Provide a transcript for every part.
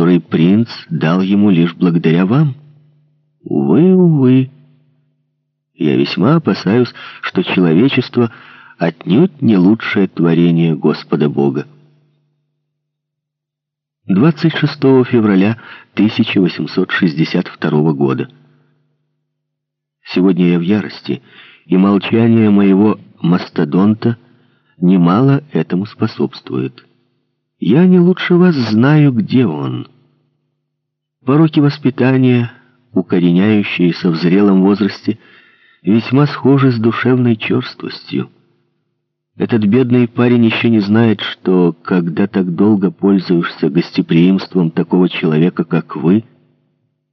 который принц дал ему лишь благодаря вам. Увы, увы. Я весьма опасаюсь, что человечество отнюдь не лучшее творение Господа Бога. 26 февраля 1862 года. Сегодня я в ярости, и молчание моего мастодонта немало этому способствует. Я не лучше вас знаю, где он. Пороки воспитания, укореняющиеся в зрелом возрасте, весьма схожи с душевной черствостью. Этот бедный парень еще не знает, что, когда так долго пользуешься гостеприимством такого человека, как вы,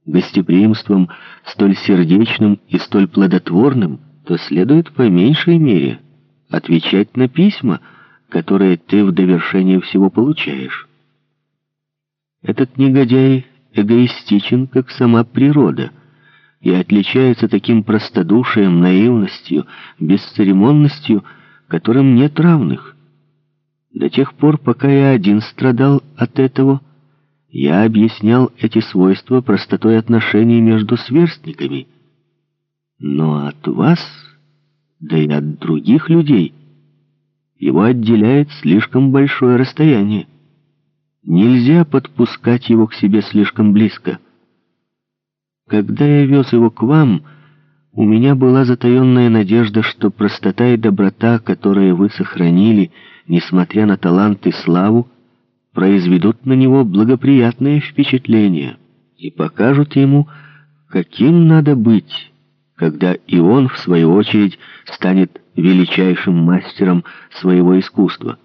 гостеприимством столь сердечным и столь плодотворным, то следует по меньшей мере отвечать на письма, которые ты в довершение всего получаешь. Этот негодяй эгоистичен, как сама природа, и отличается таким простодушием, наивностью, бесцеремонностью, которым нет равных. До тех пор, пока я один страдал от этого, я объяснял эти свойства простотой отношений между сверстниками. Но от вас, да и от других людей, его отделяет слишком большое расстояние. Нельзя подпускать его к себе слишком близко. Когда я вез его к вам, у меня была затаенная надежда, что простота и доброта, которые вы сохранили, несмотря на талант и славу, произведут на него благоприятное впечатление и покажут ему, каким надо быть, когда и он, в свою очередь, станет величайшим мастером своего искусства.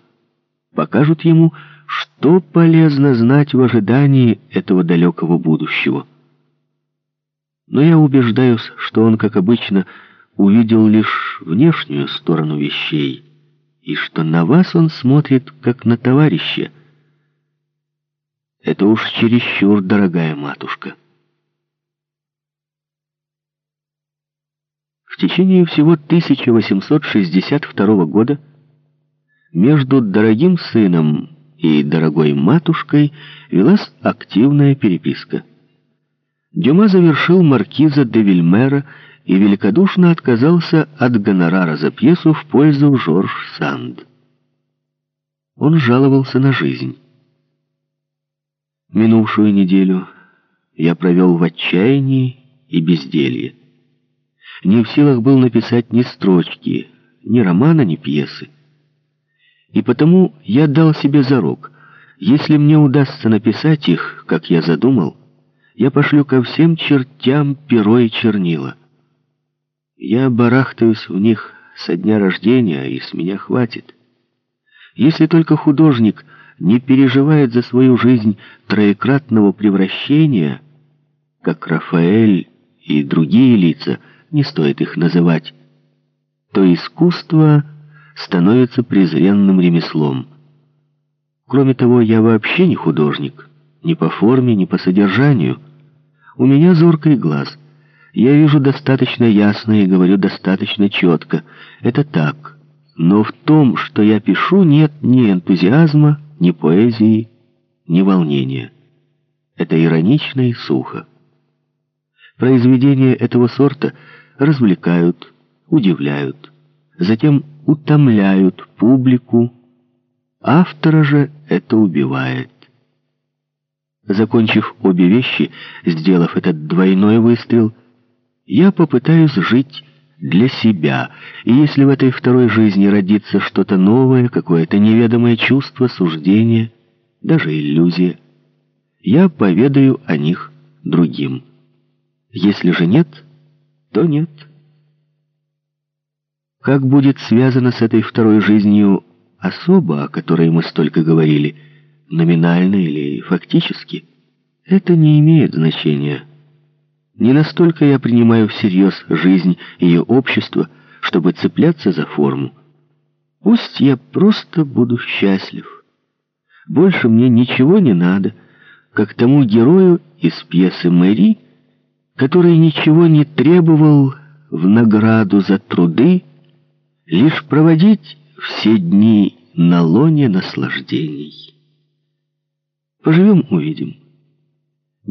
Покажут ему, что полезно знать в ожидании этого далекого будущего. Но я убеждаюсь, что он, как обычно, увидел лишь внешнюю сторону вещей, и что на вас он смотрит, как на товарища. Это уж чересчур, дорогая матушка. В течение всего 1862 года между дорогим сыном и дорогой матушкой велась активная переписка. Дюма завершил маркиза де Вильмера и великодушно отказался от гонорара за пьесу в пользу Жорж Санд. Он жаловался на жизнь. Минувшую неделю я провел в отчаянии и безделье не в силах был написать ни строчки, ни романа, ни пьесы. И потому я дал себе зарок, если мне удастся написать их, как я задумал, я пошлю ко всем чертям перо и чернила. Я барахтаюсь в них со дня рождения, и с меня хватит. Если только художник не переживает за свою жизнь троекратного превращения, как Рафаэль и другие лица — не стоит их называть, то искусство становится презренным ремеслом. Кроме того, я вообще не художник, ни по форме, ни по содержанию. У меня зоркий глаз. Я вижу достаточно ясно и говорю достаточно четко. Это так. Но в том, что я пишу, нет ни энтузиазма, ни поэзии, ни волнения. Это иронично и сухо. Произведения этого сорта — развлекают, удивляют, затем утомляют публику. Автора же это убивает. Закончив обе вещи, сделав этот двойной выстрел, я попытаюсь жить для себя, и если в этой второй жизни родится что-то новое, какое-то неведомое чувство, суждение, даже иллюзия, я поведаю о них другим. Если же нет — то нет. Как будет связано с этой второй жизнью особа, о которой мы столько говорили, номинально или фактически, это не имеет значения. Не настолько я принимаю всерьез жизнь ее общества, чтобы цепляться за форму. Пусть я просто буду счастлив. Больше мне ничего не надо, как тому герою из пьесы «Мэри», который ничего не требовал в награду за труды, лишь проводить все дни на лоне наслаждений. Поживем — увидим.